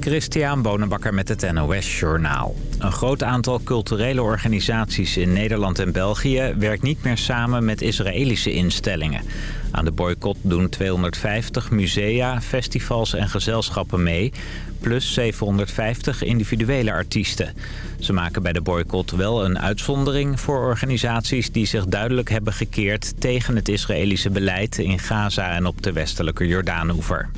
Christian Bonenbakker met het NOS Journaal. Een groot aantal culturele organisaties in Nederland en België... werkt niet meer samen met Israëlische instellingen. Aan de boycott doen 250 musea, festivals en gezelschappen mee... plus 750 individuele artiesten. Ze maken bij de boycott wel een uitzondering voor organisaties... die zich duidelijk hebben gekeerd tegen het Israëlische beleid... in Gaza en op de westelijke Jordaanoever.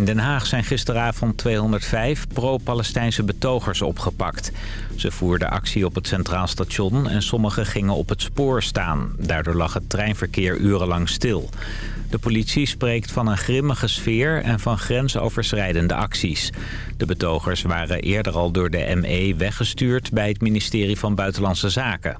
In Den Haag zijn gisteravond 205 pro-Palestijnse betogers opgepakt. Ze voerden actie op het Centraal Station en sommigen gingen op het spoor staan. Daardoor lag het treinverkeer urenlang stil. De politie spreekt van een grimmige sfeer en van grensoverschrijdende acties. De betogers waren eerder al door de ME weggestuurd bij het ministerie van Buitenlandse Zaken.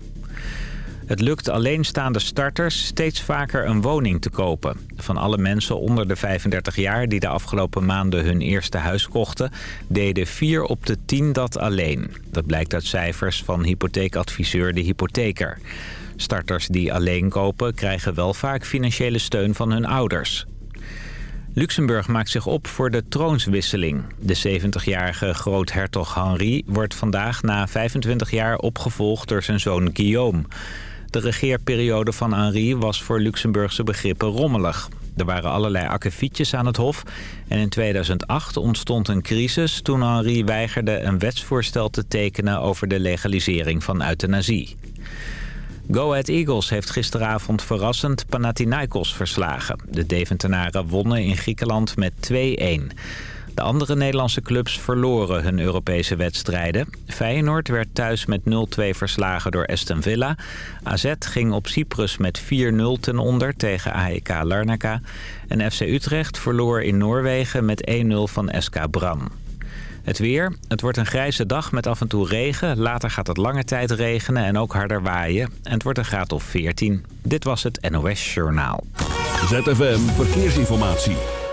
Het lukt alleenstaande starters steeds vaker een woning te kopen. Van alle mensen onder de 35 jaar die de afgelopen maanden hun eerste huis kochten... deden 4 op de 10 dat alleen. Dat blijkt uit cijfers van hypotheekadviseur De Hypotheker. Starters die alleen kopen krijgen wel vaak financiële steun van hun ouders. Luxemburg maakt zich op voor de troonswisseling. De 70-jarige groothertog Henri wordt vandaag na 25 jaar opgevolgd door zijn zoon Guillaume. De regeerperiode van Henri was voor Luxemburgse begrippen rommelig. Er waren allerlei akkefietjes aan het hof. En in 2008 ontstond een crisis toen Henri weigerde een wetsvoorstel te tekenen over de legalisering van euthanasie. Go Ahead Eagles heeft gisteravond verrassend Panathinaikos verslagen. De Deventenaren wonnen in Griekenland met 2-1. De andere Nederlandse clubs verloren hun Europese wedstrijden. Feyenoord werd thuis met 0-2 verslagen door Aston Villa. AZ ging op Cyprus met 4-0 ten onder tegen AEK Larnaca. En FC Utrecht verloor in Noorwegen met 1-0 van SK Bram. Het weer. Het wordt een grijze dag met af en toe regen. Later gaat het lange tijd regenen en ook harder waaien. En het wordt een graad of 14. Dit was het NOS Journaal. ZFM Verkeersinformatie.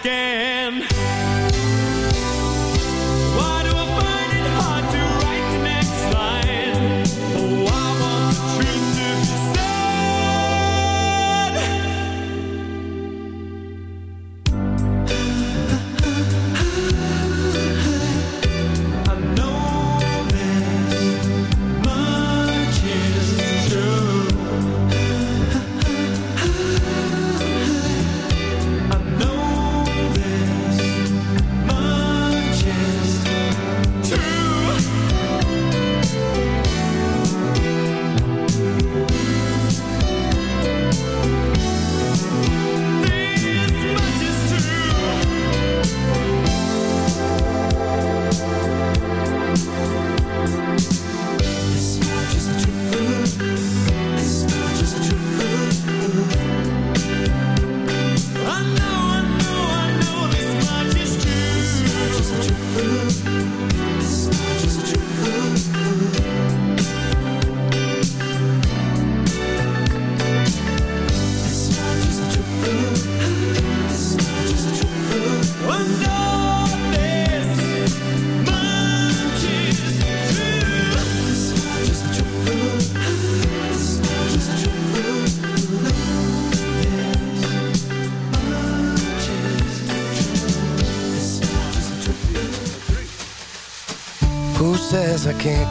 again.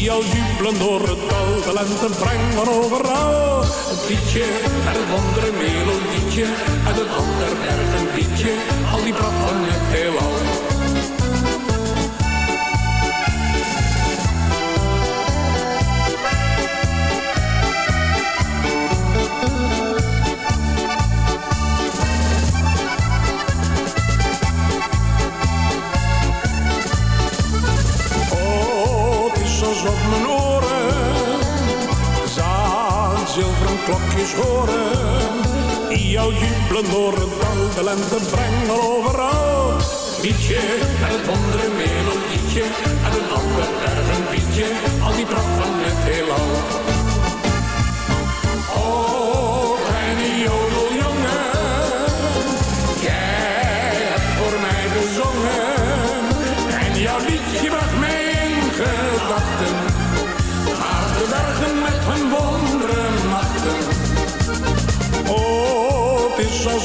Die jou jubelen door het dal, de lente van overal. Het liedje en het wondere melodietje, en het ander bergen liedje, al die pracht van het heelal. Mijn oren zaad zilveren klokjes horen. Die jou jubelen door het dal, de lente brengen overal. Liedje en het wondere melodietje en een ander bergen liedje, al die pracht van het heelal.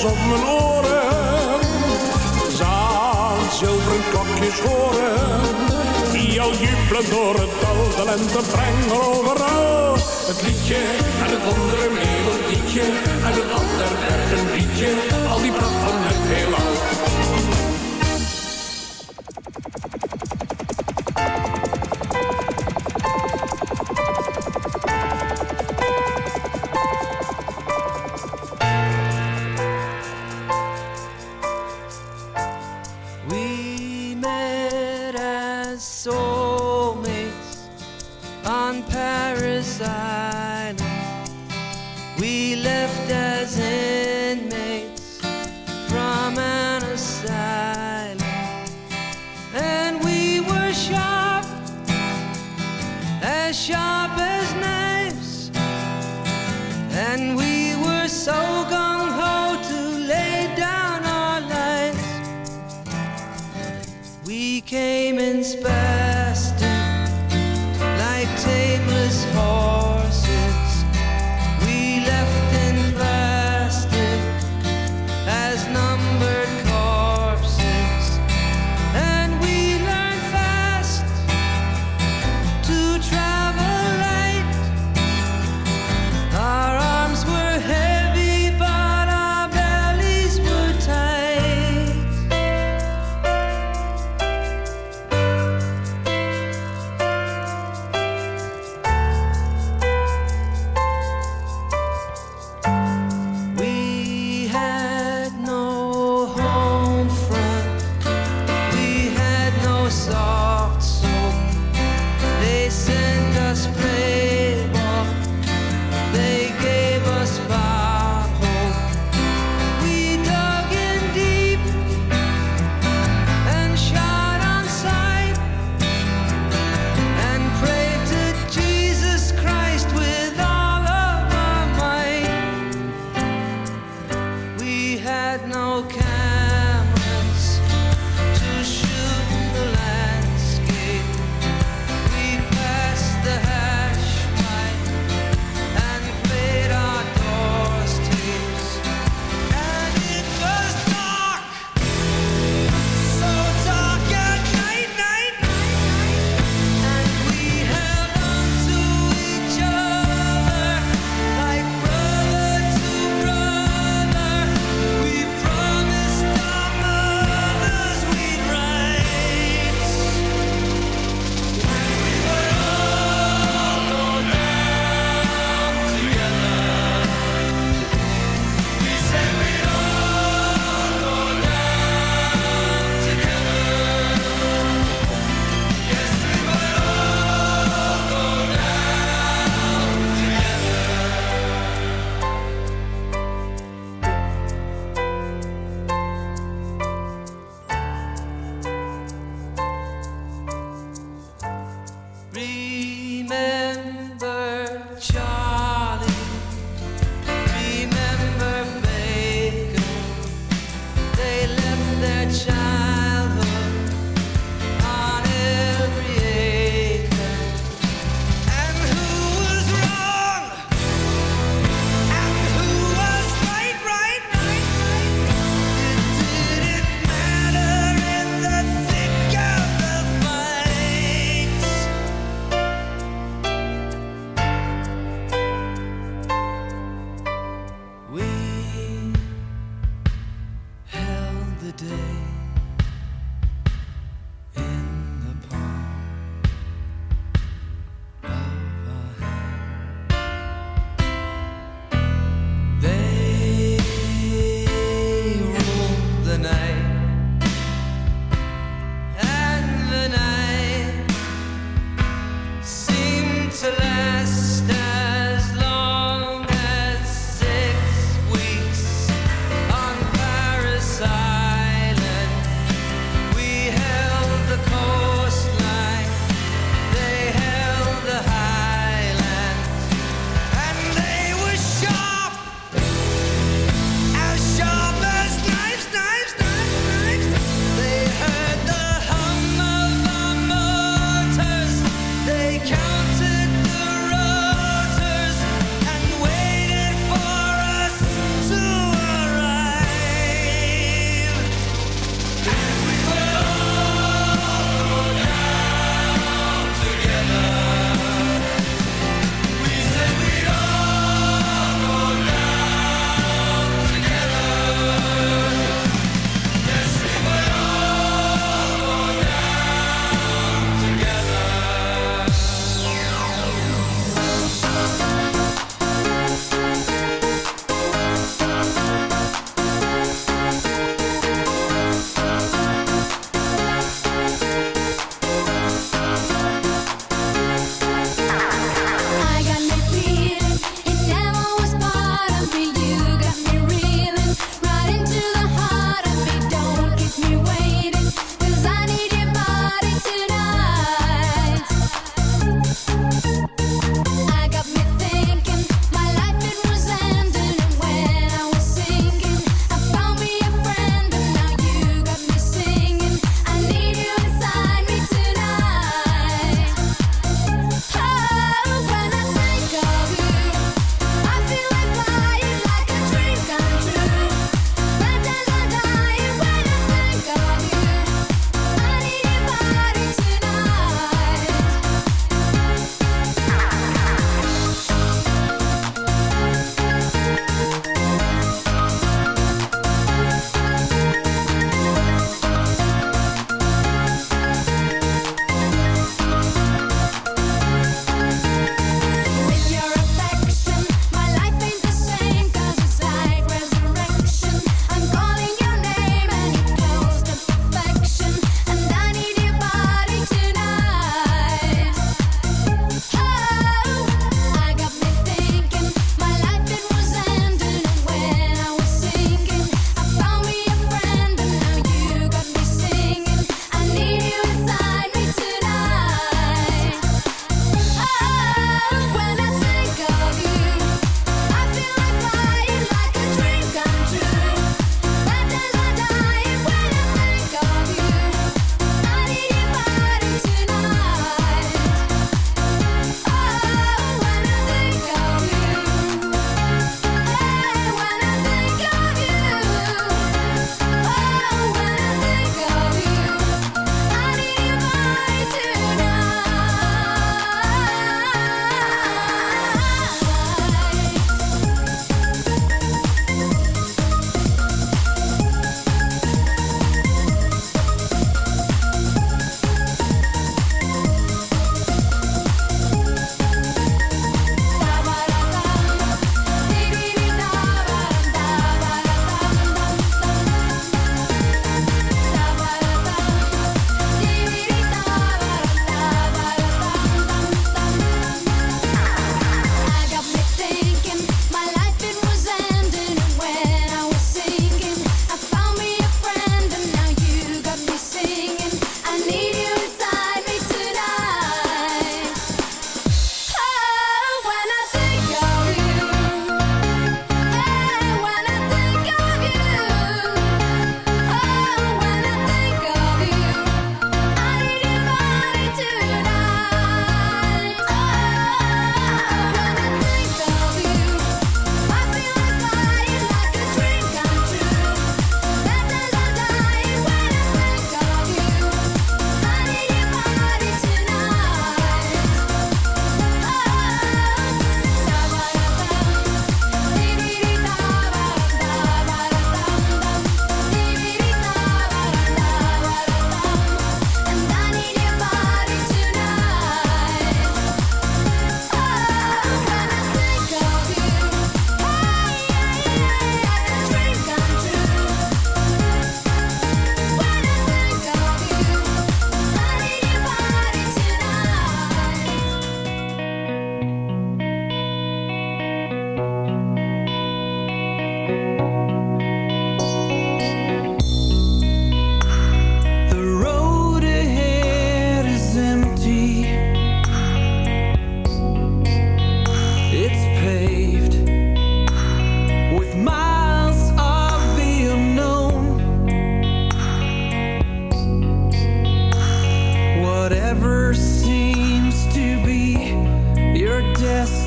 op mijn oren. Zaan zilveren klokjes horen. Die al jubelen door het dal. De lente brengen overal. Het liedje en het andere een liedje En het ander werd een liedje. Al die pracht van het heelal. side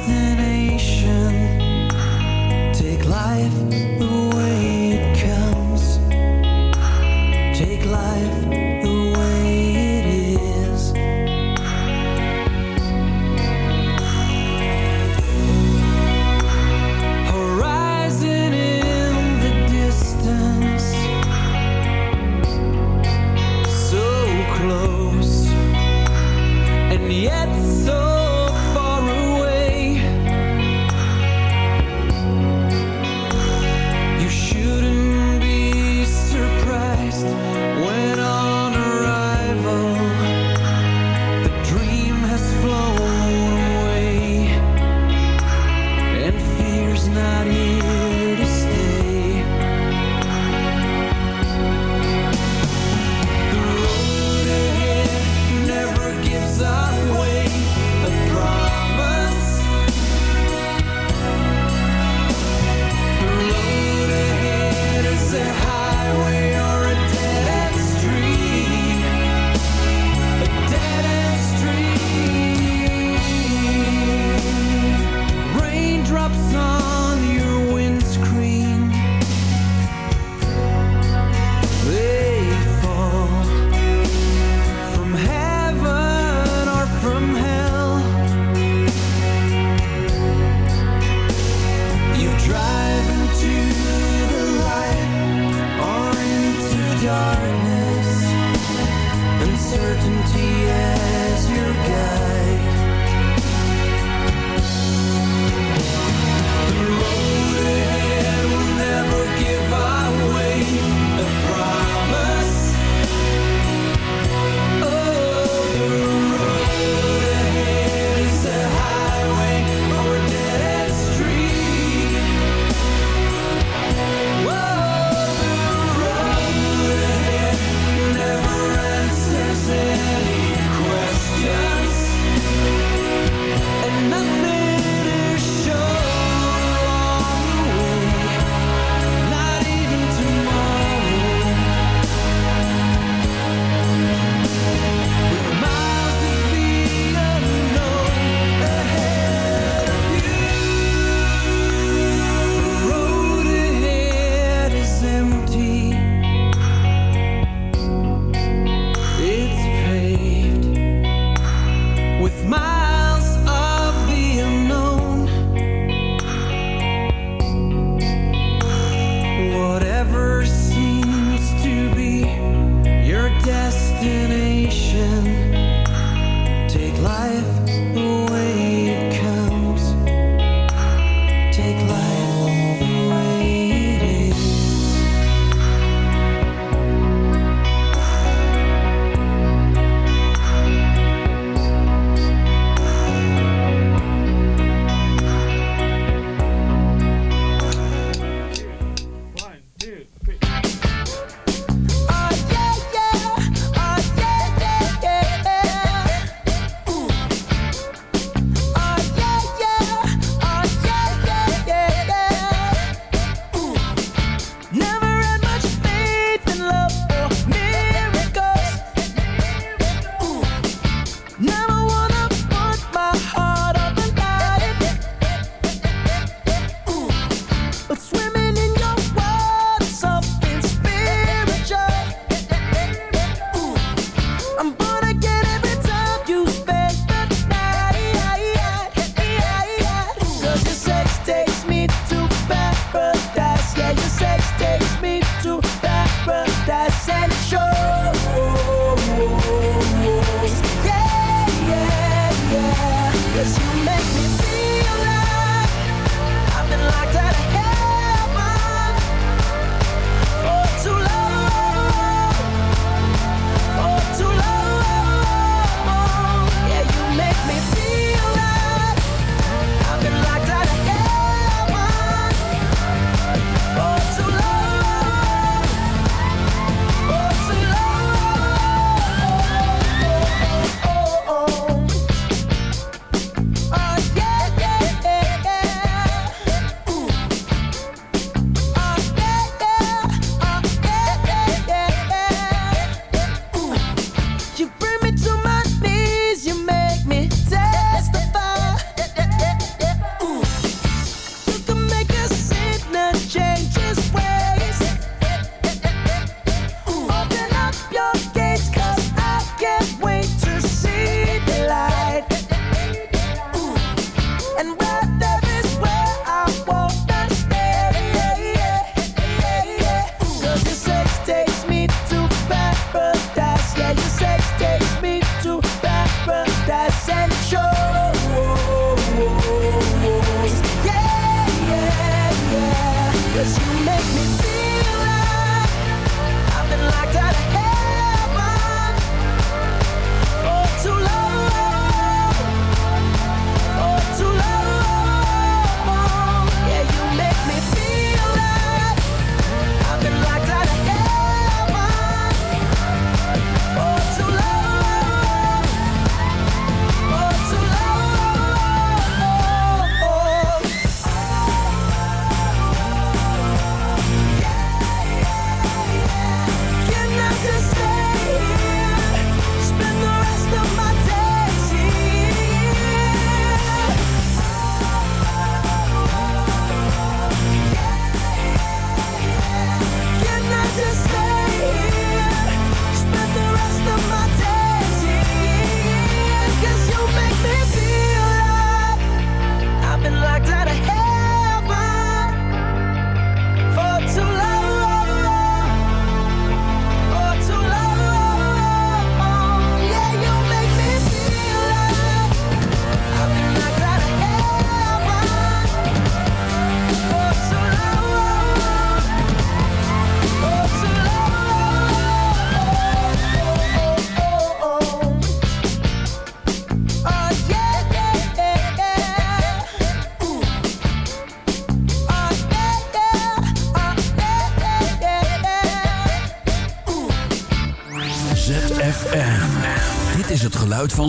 destination, take life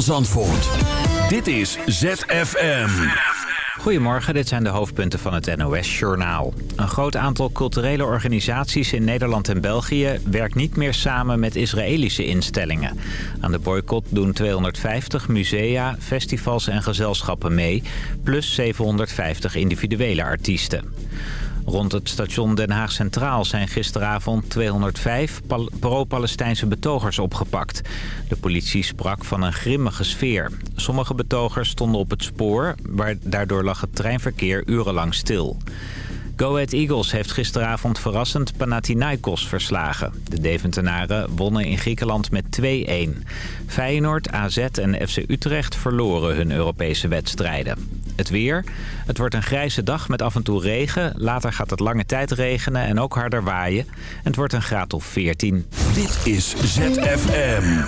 Zandvoort. Dit is ZFM. Goedemorgen, dit zijn de hoofdpunten van het NOS-journaal. Een groot aantal culturele organisaties in Nederland en België... werkt niet meer samen met Israëlische instellingen. Aan de boycott doen 250 musea, festivals en gezelschappen mee... plus 750 individuele artiesten. Rond het station Den Haag Centraal zijn gisteravond 205 pro-Palestijnse betogers opgepakt. De politie sprak van een grimmige sfeer. Sommige betogers stonden op het spoor, waar daardoor lag het treinverkeer urenlang stil. Go Ahead Eagles heeft gisteravond verrassend Panathinaikos verslagen. De Deventenaren wonnen in Griekenland met 2-1. Feyenoord, AZ en FC Utrecht verloren hun Europese wedstrijden. Het weer. Het wordt een grijze dag met af en toe regen. Later gaat het lange tijd regenen en ook harder waaien. En het wordt een graad of 14. Dit is ZFM.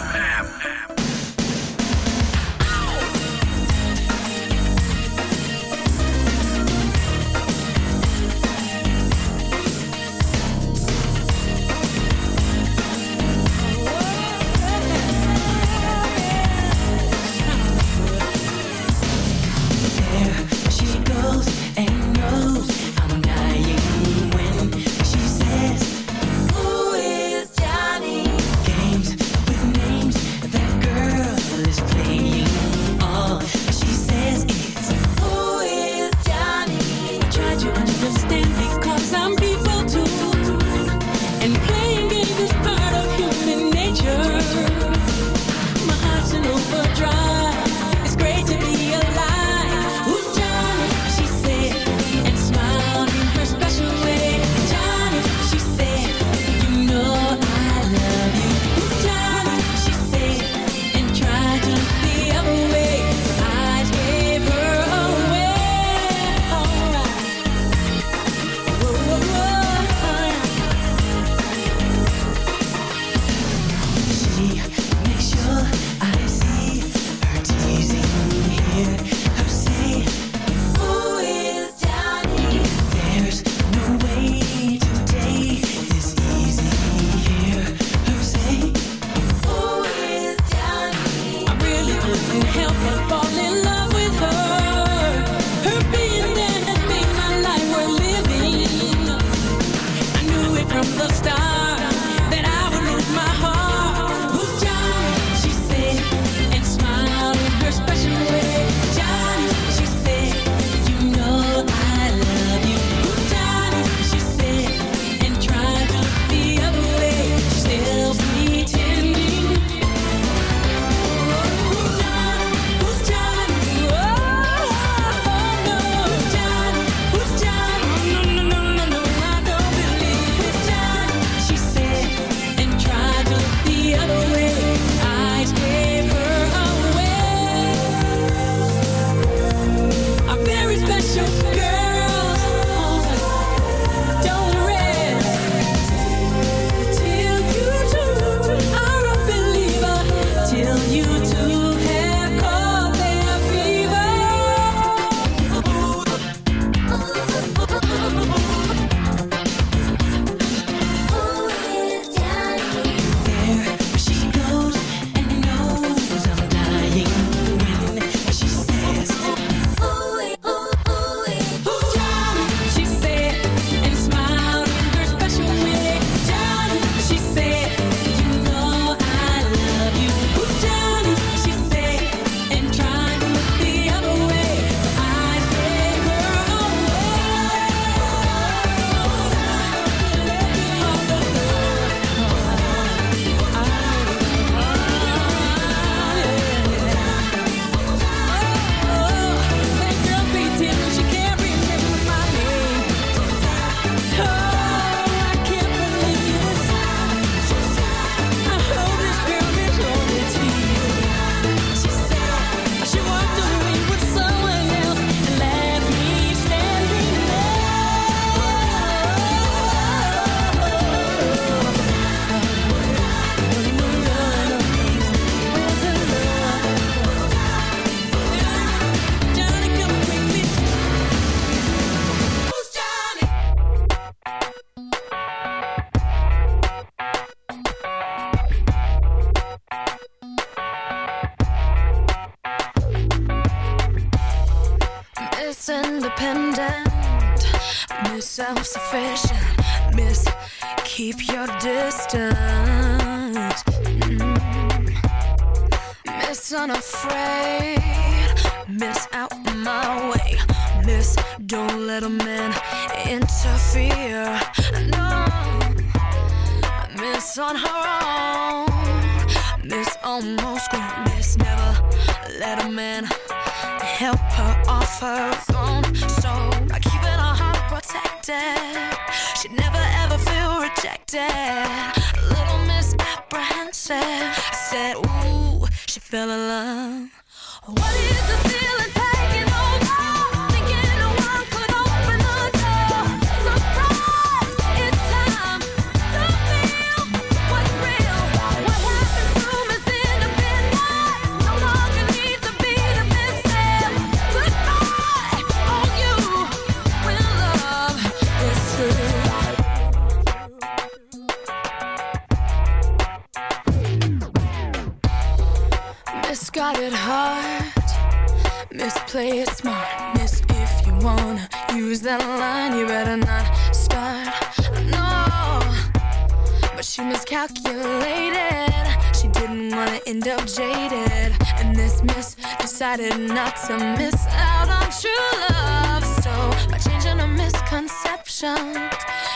window jaded, and this miss decided not to miss out on true love. So by changing a misconception,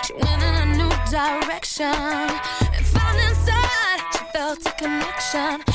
she went in a new direction and found inside she felt a connection.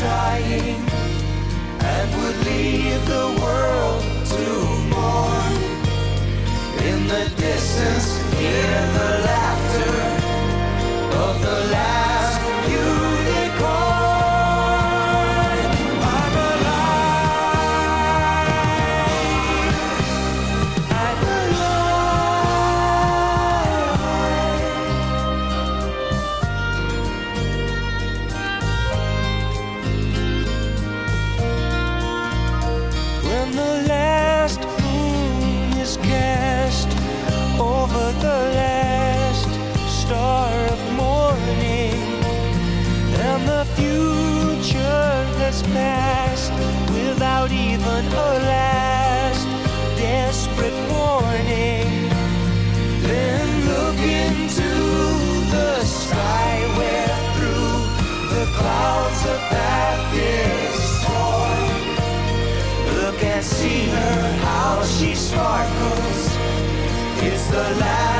dying and would leave the world to mourn. In the distance, hear the laughter of the. the last